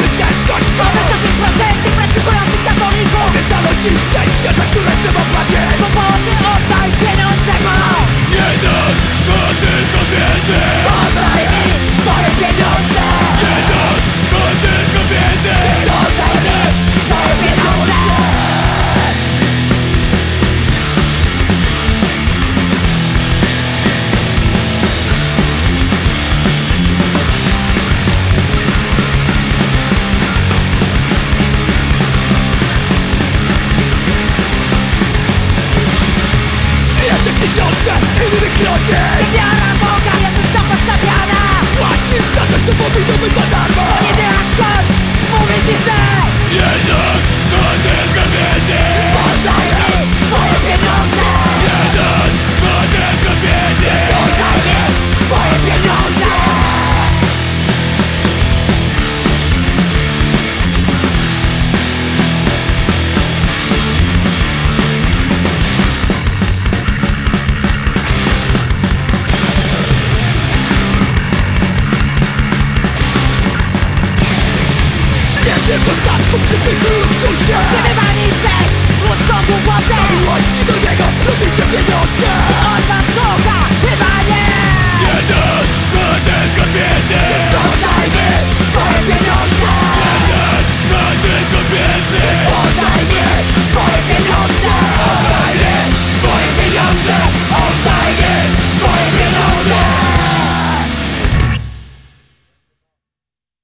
Mamy ciężkość, mamy sobie protesty, brak serce innych rodzin Wiara Boga jest wysoka stawiana Płacisz za coś, co powinno być za darmo. Nie wiera ksiądz, mówi ci, że Śmiecie postatku przy tych luksusie Wybywani przez